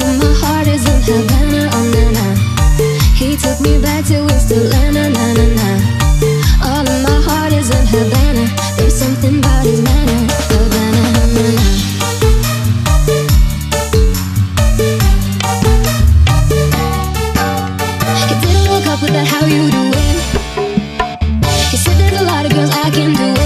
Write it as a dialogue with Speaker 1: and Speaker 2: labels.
Speaker 1: But my heart is in Havana, oh, na na. He took me back to East Atlanta, na na All of my heart is in Havana. There's his manner, Havana, na na He didn't look up without how you doing? He said there's a lot of girls I can do